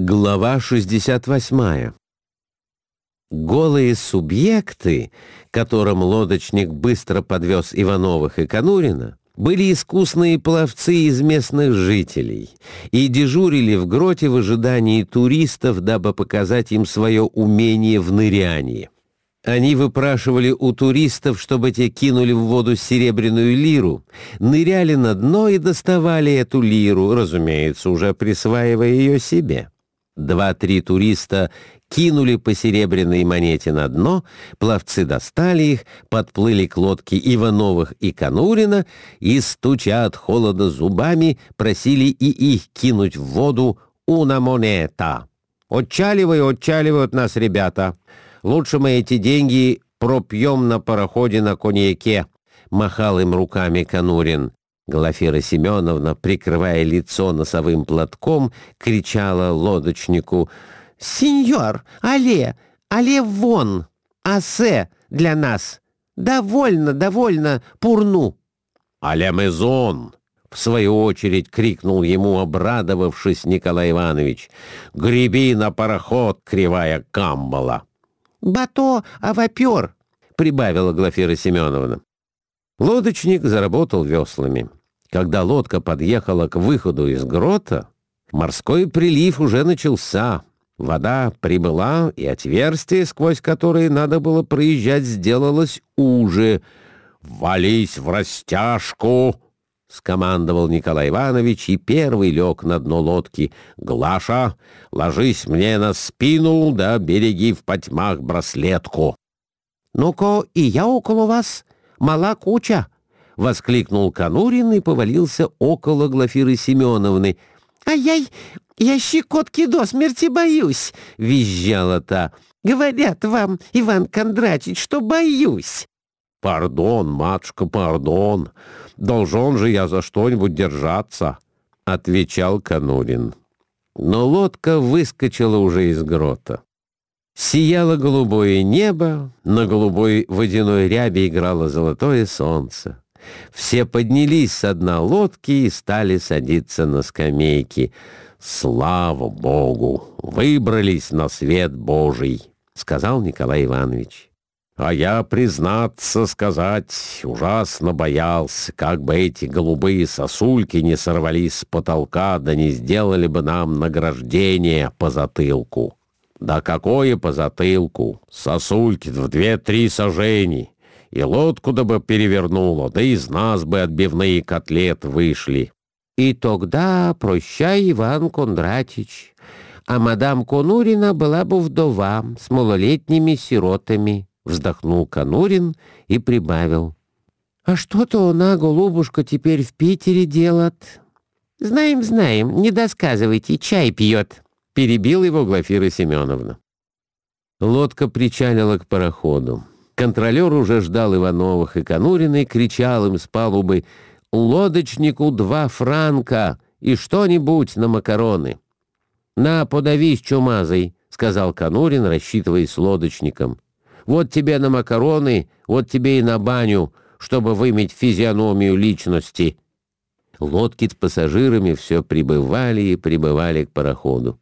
Глава 68. Голые субъекты, которым лодочник быстро подвез Ивановых и Конурина, были искусные пловцы из местных жителей и дежурили в гроте в ожидании туристов, дабы показать им свое умение в нырянии. Они выпрашивали у туристов, чтобы те кинули в воду серебряную лиру, ныряли на дно и доставали эту лиру, разумеется, уже присваивая ее себе. Два-три туриста кинули по серебряной монете на дно, пловцы достали их, подплыли к лодке Ивановых и Конурина и, стуча от холода зубами, просили и их кинуть в воду «una монета». «Отчаливай, отчаливают нас ребята. Лучше мы эти деньги пропьем на пароходе на коньяке», — махал им руками Конурин. Глафира Семеновна, прикрывая лицо носовым платком, кричала лодочнику «Сеньор, але, але вон, асе для нас! Довольно, довольно, пурну!» «Але мезон!» — в свою очередь крикнул ему, обрадовавшись Николай Иванович. «Греби на пароход, кривая камбала!» «Бато авапер!» — прибавила Глафира Семеновна. Лодочник заработал веслами. Когда лодка подъехала к выходу из грота, морской прилив уже начался. Вода прибыла, и отверстие, сквозь которое надо было проезжать, сделалось уже. «Вались в растяжку!» — скомандовал Николай Иванович, и первый лег на дно лодки. «Глаша, ложись мне на спину, да береги в потьмах браслетку». «Ну-ка, и я около вас. Мала куча!» — воскликнул Конурин и повалился около Глафиры Семеновны. «Ай-яй, я щекотки до смерти боюсь!» — визжала та. «Говорят вам, Иван Кондратич, что боюсь!» «Пардон, матушка, пардон! Должен же я за что-нибудь держаться!» — отвечал Конурин. Но лодка выскочила уже из грота. Сияло голубое небо, на голубой водяной рябе играло золотое солнце. Все поднялись с дна лодки и стали садиться на скамейки. «Слава Богу! Выбрались на свет Божий!» — сказал Николай Иванович. «А я, признаться сказать, ужасно боялся, как бы эти голубые сосульки не сорвались с потолка, да не сделали бы нам награждение по затылку». «Да какое по затылку? Сосульки в две-три сажени и лодку да бы перевернуло, да из нас бы отбивные котлеты вышли. И тогда прощай, Иван Кондратич, а мадам Конурина была бы вдова с малолетними сиротами, вздохнул Конурин и прибавил. А что-то она, голубушка, теперь в Питере делает. Знаем, знаем, не досказывайте, чай пьет, перебил его Глафира Семеновна. Лодка причалила к пароходу. Контролер уже ждал Ивановых и Конурина и кричал им с палубы «Лодочнику два франка и что-нибудь на макароны». «На, подавись, чумазый», — сказал Конурин, рассчитываясь с лодочником. «Вот тебе на макароны, вот тебе и на баню, чтобы вымыть физиономию личности». Лодки с пассажирами все прибывали и прибывали к пароходу.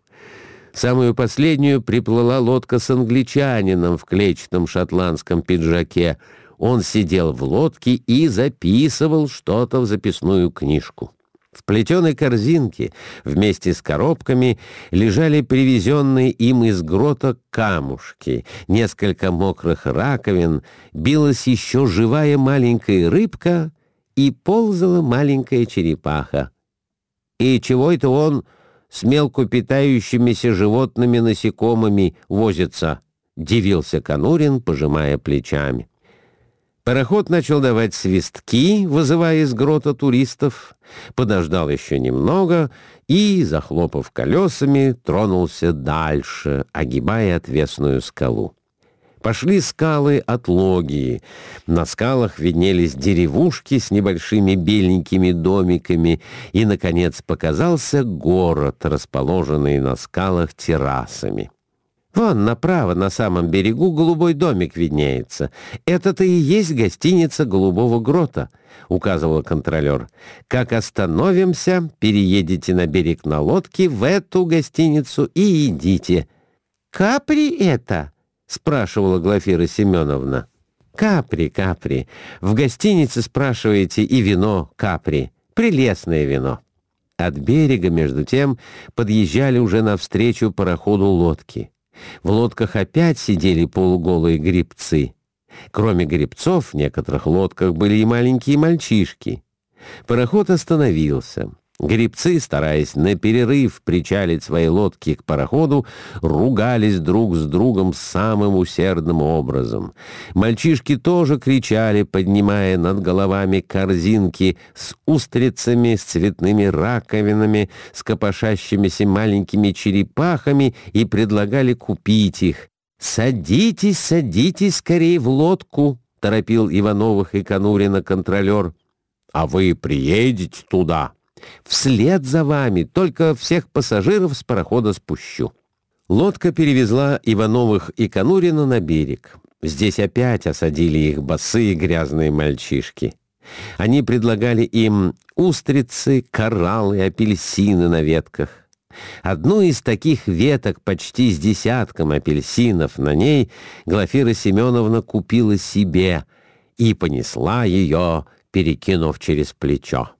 Самую последнюю приплыла лодка с англичанином в клетчатом шотландском пиджаке. Он сидел в лодке и записывал что-то в записную книжку. В плетеной корзинке вместе с коробками лежали привезенные им из грота камушки, несколько мокрых раковин, билась еще живая маленькая рыбка и ползала маленькая черепаха. И чего это он с мелко питающимися животными насекомыми возится», — дивился Конурин, пожимая плечами. Пароход начал давать свистки, вызывая из грота туристов, подождал еще немного и, захлопав колесами, тронулся дальше, огибая отвесную скалу. Пошли скалы от Логии. На скалах виднелись деревушки с небольшими беленькими домиками, и, наконец, показался город, расположенный на скалах террасами. Вон направо, на самом берегу, голубой домик виднеется. Это-то и есть гостиница «Голубого грота», — указывал контролер. «Как остановимся, переедете на берег на лодке в эту гостиницу и идите». «Капри это?» — спрашивала Глафира Семеновна. «Капри, капри. В гостинице спрашиваете и вино капри. Прелестное вино». От берега, между тем, подъезжали уже навстречу пароходу лодки. В лодках опять сидели полуголые грибцы. Кроме грибцов, в некоторых лодках были и маленькие мальчишки. Пароход остановился. Гребцы, стараясь на перерыв причалить свои лодки к пароходу, ругались друг с другом самым усердным образом. Мальчишки тоже кричали, поднимая над головами корзинки с устрицами, с цветными раковинами, с копошащимися маленькими черепахами и предлагали купить их. «Садитесь, садитесь скорее в лодку», — торопил Ивановых и Конурина контролер. «А вы приедете туда?» Вслед за вами, только всех пассажиров с парохода спущу». Лодка перевезла Ивановых и Конурина на берег. Здесь опять осадили их босые грязные мальчишки. Они предлагали им устрицы, кораллы, апельсины на ветках. Одну из таких веток почти с десятком апельсинов на ней Глафира Семеновна купила себе и понесла ее, перекинув через плечо.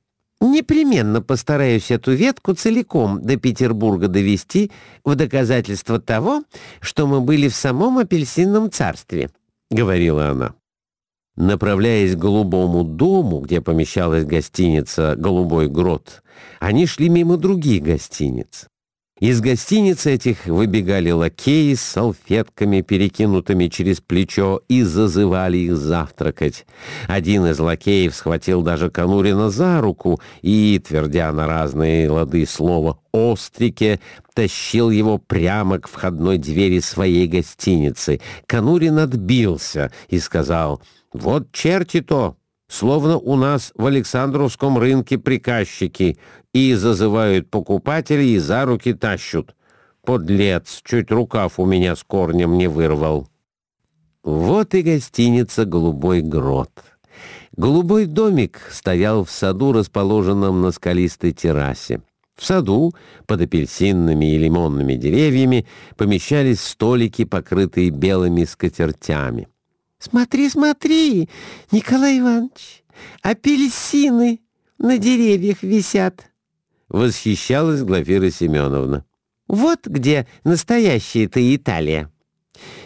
Непременно постараюсь эту ветку целиком до Петербурга довести в доказательство того, что мы были в самом апельсинном царстве», — говорила она. Направляясь к голубому дому, где помещалась гостиница «Голубой грот», они шли мимо других гостиниц. Из гостиниц этих выбегали лакеи с салфетками, перекинутыми через плечо, и зазывали их завтракать. Один из лакеев схватил даже Конурина за руку и, твердя на разные лады слово «острике», тащил его прямо к входной двери своей гостиницы. Конурин отбился и сказал «Вот черти-то!» Словно у нас в Александровском рынке приказчики и зазывают покупателей и за руки тащут. Подлец, чуть рукав у меня с корнем не вырвал. Вот и гостиница «Голубой грот». Голубой домик стоял в саду, расположенном на скалистой террасе. В саду, под апельсинными и лимонными деревьями, помещались столики, покрытые белыми скатертями. «Смотри, смотри, Николай Иванович, апельсины на деревьях висят!» Восхищалась Глафира Семеновна. «Вот где настоящая-то Италия.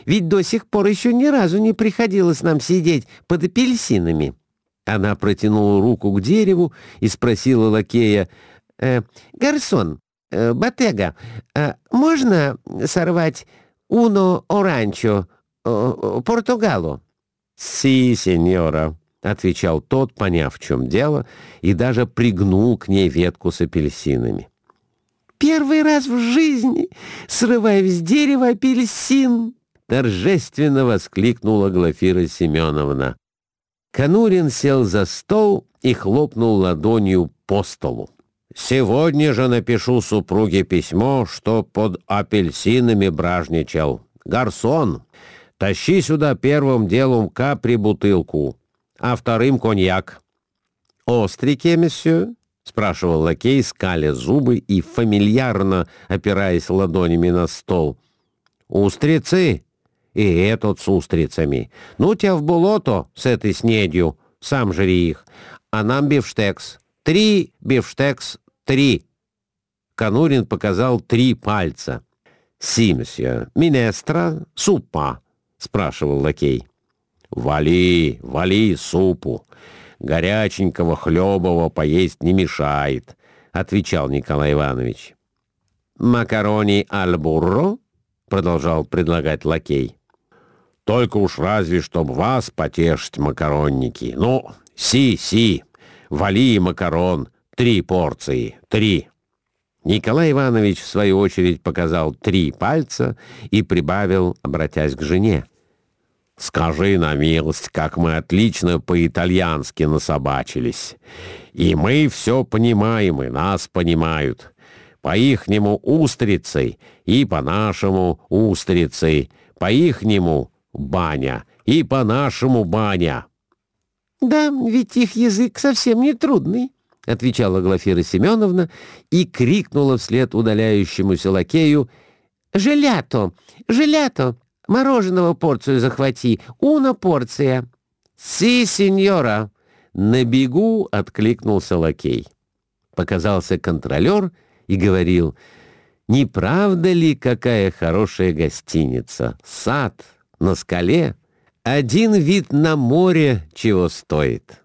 Ведь до сих пор еще ни разу не приходилось нам сидеть под апельсинами». Она протянула руку к дереву и спросила лакея, э, «Гарсон, э, Батега, э, можно сорвать уно оранчо, э, португалу?» «Си, сеньора», — отвечал тот, поняв, в чем дело, и даже пригнул к ней ветку с апельсинами. «Первый раз в жизни срываю с дерева апельсин!» — торжественно воскликнула Глафира Семеновна. Конурин сел за стол и хлопнул ладонью по столу. «Сегодня же напишу супруге письмо, что под апельсинами бражничал. Гарсон, Тащи сюда первым делом капри бутылку, а вторым коньяк. «Острике, месье?» — спрашивал лакей, скаля зубы и фамильярно опираясь ладонями на стол. «Устрицы? И этот с устрицами. Ну, тебя в болото с этой снедью, сам жри их. А нам бифштекс. Три бифштекс, три». Конурин показал три пальца. «Си, минестра, супа». — спрашивал лакей. «Вали, вали супу. Горяченького хлебового поесть не мешает», — отвечал Николай Иванович. «Макарони аль бурро?» — продолжал предлагать лакей. «Только уж разве чтоб вас потешить, макаронники. Ну, си-си, вали макарон, три порции, три». Николай Иванович, в свою очередь, показал три пальца и прибавил, обратясь к жене. «Скажи на милость, как мы отлично по-итальянски насобачились. И мы все понимаем, и нас понимают. по-ихнему устрицей и по-нашему устрицей, по-ихнему баня и по-нашему баня». «Да, ведь их язык совсем не трудный», — отвечала Глафира Семеновна и крикнула вслед удаляющемуся лакею «Желято! Желято! Мороженого порцию захвати! Уна порция!» «Си, сеньора!» На бегу откликнулся лакей. Показался контролер и говорил, «Не правда ли, какая хорошая гостиница? Сад на скале, один вид на море чего стоит».